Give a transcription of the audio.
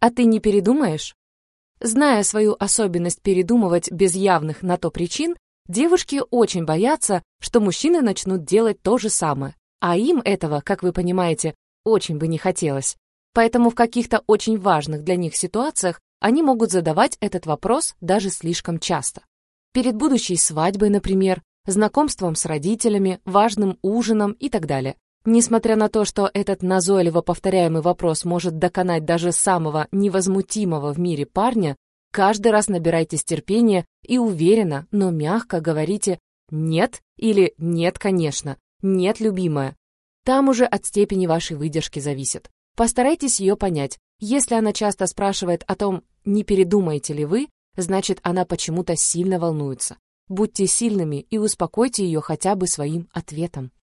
А ты не передумаешь? Зная свою особенность передумывать без явных на то причин, девушки очень боятся, что мужчины начнут делать то же самое, а им этого, как вы понимаете, очень бы не хотелось. Поэтому в каких-то очень важных для них ситуациях они могут задавать этот вопрос даже слишком часто. Перед будущей свадьбой, например, знакомством с родителями, важным ужином и так далее. Несмотря на то, что этот назойливо повторяемый вопрос может доконать даже самого невозмутимого в мире парня, каждый раз набирайтесь терпения и уверенно, но мягко говорите «нет» или «нет, конечно», «нет, любимая». Там уже от степени вашей выдержки зависит. Постарайтесь ее понять. Если она часто спрашивает о том, не передумаете ли вы, значит, она почему-то сильно волнуется. Будьте сильными и успокойте ее хотя бы своим ответом.